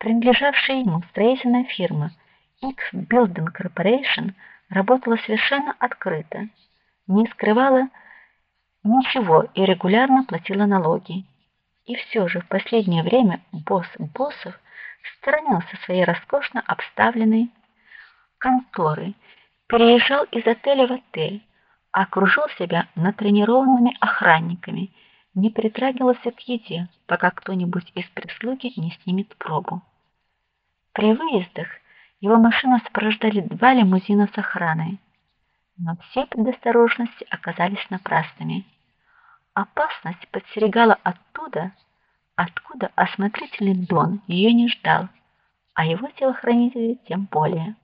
Принадлежавшая ему строительная фирма X Building Corporation работала совершенно открыто, не скрывала ничего и регулярно платила налоги. И все же в последнее время босс боссов сторонился своей роскошно обставленной конторы, переезжал из отеля в отель, окружил себя натренированными охранниками, не притрагивался к еде, пока кто-нибудь из прислуги не снимет пробу. При выездах его машину сопровождали два лимузина с охраной. Но все предосторожности оказались напрасными. Опасность подстерегала оттуда, откуда осмотрительный Дон ее не ждал, а его телохранители тем более.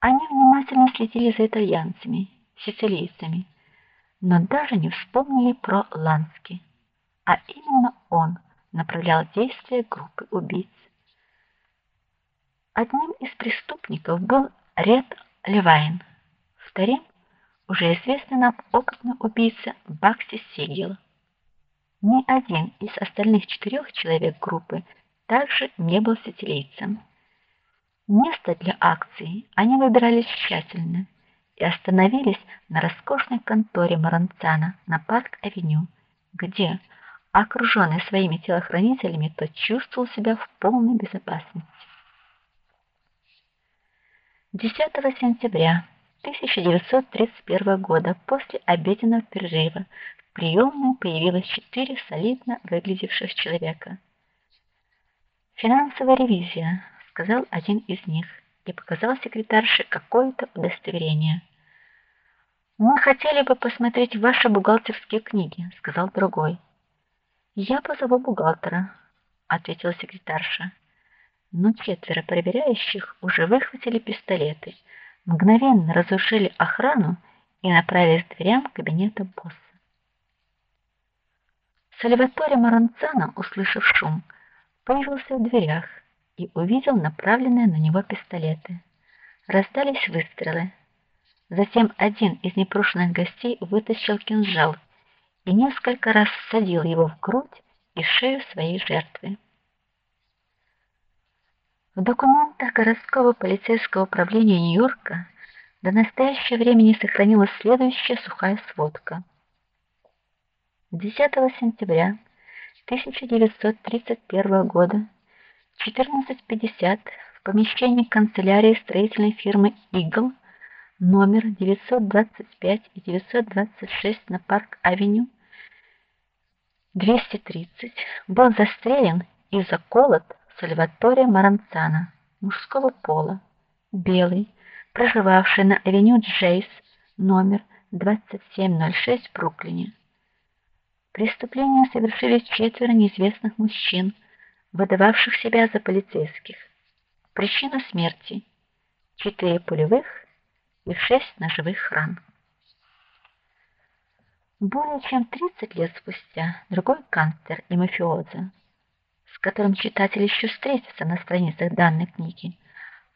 Они внимательно следили за итальянцами, сицилийцами, но даже не вспомнили про Лански, а именно он направлял действия группы убийц. Одним из преступников был Ред Левайн, вторым уже известный нам опытный убийца Бакси Сигел. Ни один из остальных четырех человек группы также не был сицилийцем. Место для акции они выбирали тщательно и остановились на роскошной конторе Маранцана на Парк-авеню, где, окруженный своими телохранителями, тот чувствовал себя в полной безопасности. 10 сентября 1931 года после обеденного перерыва в приемной появилось четыре солидно выглядевших человека. Финансовая ревизия, сказал один из них и показал секретарше какое-то удостоверение. Мы хотели бы посмотреть ваши бухгалтерские книги, сказал другой. Я позову бухгалтера, ответила секретарша. Но четверо проверяющих уже выхватили пистолеты, мгновенно разрушили охрану и направились к дверям кабинета босса. Сальваторе Маранцано, услышав шум, появился в дверях и увидел направленные на него пистолеты. Раздались выстрелы. Затем один из непрошенных гостей вытащил кинжал и несколько раз всадил его в грудь и шею своей жертвы. В документах городского полицейского управления Нью-Йорка до настоящего времени сохранилась следующая сухая сводка. 10 сентября 1931 года 14:50 в помещении канцелярии строительной фирмы Игл номер 925 и 926 на Парк-авеню 230 был застрелен и заколот Сальваторе Маранцана, мужского пола, белый, проживавший на авеню Джейс, номер 2706 в Бруклине. Преступление совершили четверо неизвестных мужчин выдававших себя за полицейских. Причина смерти четыре пулевых и шесть ножевых ран. Более чем 30 лет спустя другой канцлер и мафиоза, с которым читатель еще встретится на страницах данной книги,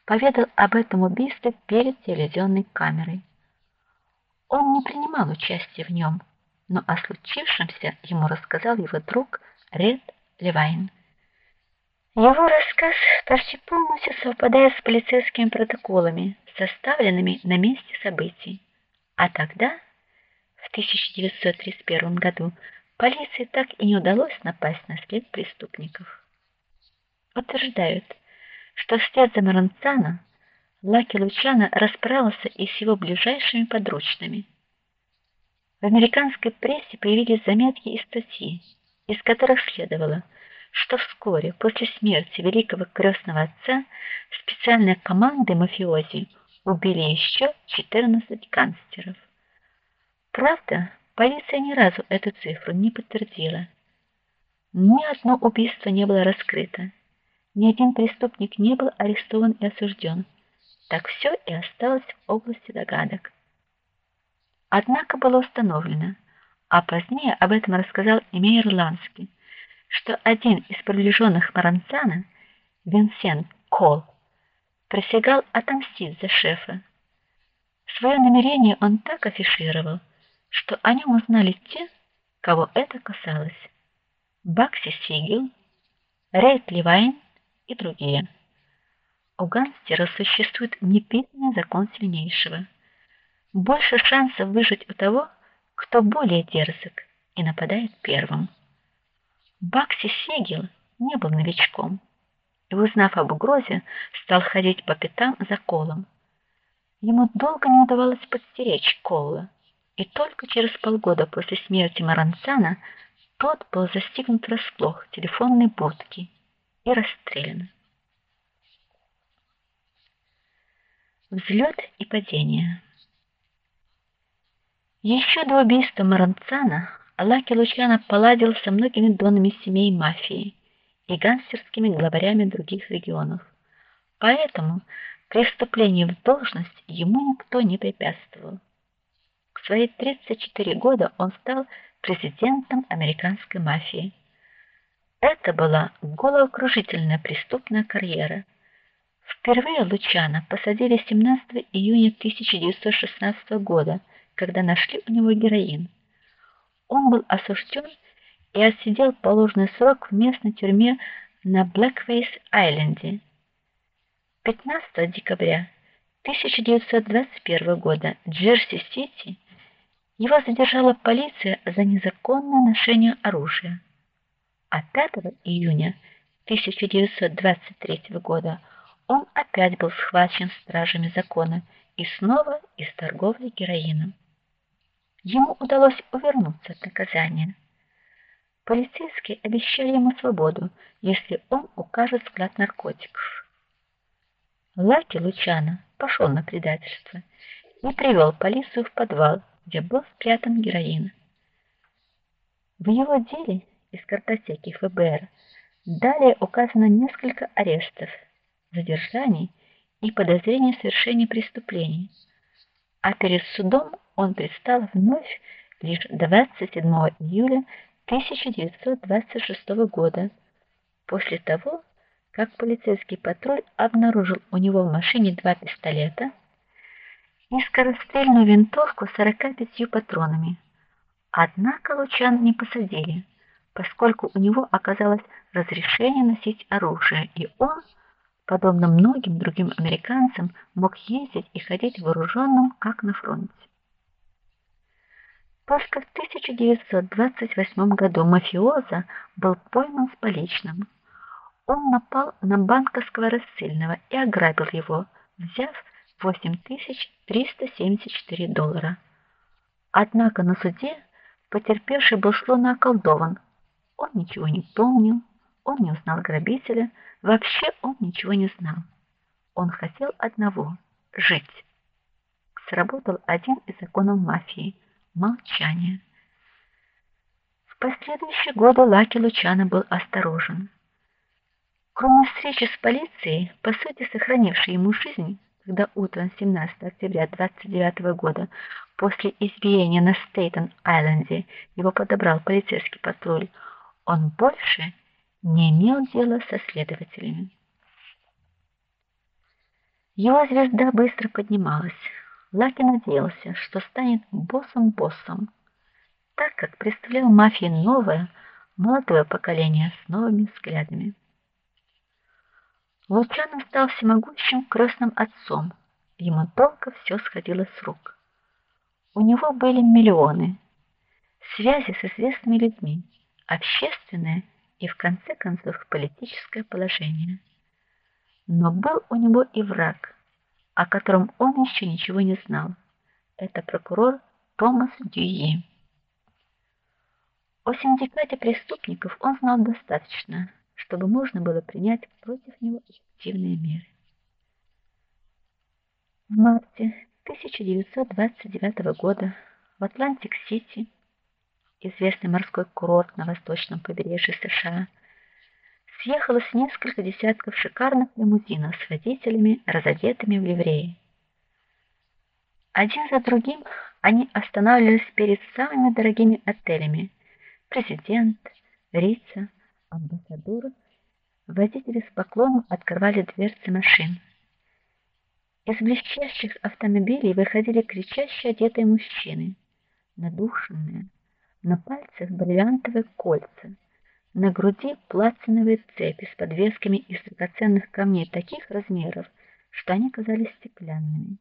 поведал об этом убийстве перед телевизионной камерой. Он не принимал участия в нем, но о случившемся ему рассказал его друг Ред Левайн. Его рассказ почти полностью совпадает с полицейскими протоколами, составленными на месте событий. А тогда, в 1931 году, полиции так и не удалось напасть на след преступников. Утверждают, что вслед за Маранцано Лаки Лучано расправился и с его ближайшими подручными. В американской прессе появились заметки и статьи, из которых следовало, что вскоре после смерти великого крестного отца специальные команды мафиози убили еще 14 гангстеров. Правда, полиция ни разу эту цифру не подтвердила. Ни одно убийство не было раскрыто. Ни один преступник не был арестован и осужден. Так все и осталось в области догадок. Однако было установлено, а позднее об этом рассказал и Мейер Ланский что один из приближенных Маранцана, Винсент Кол, присягал отомстить за шефа. Свое намерение он так афишировал, что о нем узнали те, кого это касалось. Бакси Сигел, Рейд Ливайн и другие. У гангстера существует неписанный закон сильнейшего. Больше шансов выжить у того, кто более дерзок и нападает первым. Бакси Сигел не был новичком и, узнав об угрозе, стал ходить по пятам за Колом. Ему долго не удавалось подстеречь Кола, и только через полгода после смерти Маранцана тот был застигнут врасплох в телефонной будке и расстрелян. Взлет и падение. Еще до убийства Маранцана Лаки Лучано поладил со многими донами семей мафии и гангстерскими главарями других регионов. Поэтому при вступлении в должность ему никто не препятствовал. Свои 34 года он стал президентом американской мафии. Это была головокружительная преступная карьера. Впервые Лучано посадили 17 июня 1916 года, когда нашли у него героин. Он был осужден и отсидел положенный срок в местной тюрьме на Блэкфейс-айленде. 15 декабря 1921 года Джерси-Сити его задержала полиция за незаконное ношение оружия. А 5 июня 1923 года он опять был схвачен стражами закона и снова из торговли героином. Ему удалось увернуться от наказания. Полицейские обещали ему свободу, если он укажет склад наркотиков. Лаки Лучано пошел на предательство и привел полицию в подвал, где был спрятан героин. В его деле из картотеки ФБР далее указано несколько арестов, задержаний и подозрений в совершении преступлений. А перед судом он предстал вновь лишь 27 июля 1926 года, после того, как полицейский патруль обнаружил у него в машине два пистолета и скорострельную винтовку с 45 патронами. Однако Лучан не посадили, поскольку у него оказалось разрешение носить оружие, и он, подобно многим другим американцам, мог ездить и ходить вооруженным, как на фронте. Только в 1928 году мафиоза был пойман с поличным. Он напал на банковского рассыльного и ограбил его, взяв 8374 доллара. Однако на суде потерпевший был словно околдован. Он ничего не помнил, он не узнал грабителя, вообще он ничего не знал. Он хотел одного жить. Сработал один из законов мафии молчание. В последующие годы Лаки Лучано был осторожен. Кроме встречи с полицией, по сути сохранившей ему жизнь, когда утром 17 октября 29 года после избиения на Стейтен-Айленде его подобрал полицейский патруль, он больше не имел дела со следователями. Его звезда быстро поднималась. Лаки надеялся, что станет боссом-боссом, так как представлял мафии новое, молодое поколение с новыми взглядами. Лучано стал всемогущим крестным отцом. Ему долго все сходило с рук. У него были миллионы, связи с известными людьми, общественное и в конце концов политическое положение. Но был у него и враг о котором он еще ничего не знал. Это прокурор Томас Дюи. О синдикате преступников он знал достаточно, чтобы можно было принять против него эффективные меры. В марте 1929 года в Атлантик-Сити, известный морской курорт на восточном побережье США, съехалось несколько десятков шикарных лимузинов с водителями, разодетыми в ливреи. Один за другим они останавливались перед самыми дорогими отелями: Президент, Рица, Амбассадор. Водители с поклоном открывали дверцы машин. Из блестящих автомобилей выходили кричащие одетые мужчины, надушенные, на пальцах бриллиантовые кольца На груди платиновые цепи с подвесками из драгоценных камней таких размеров, что они казались стеклянными.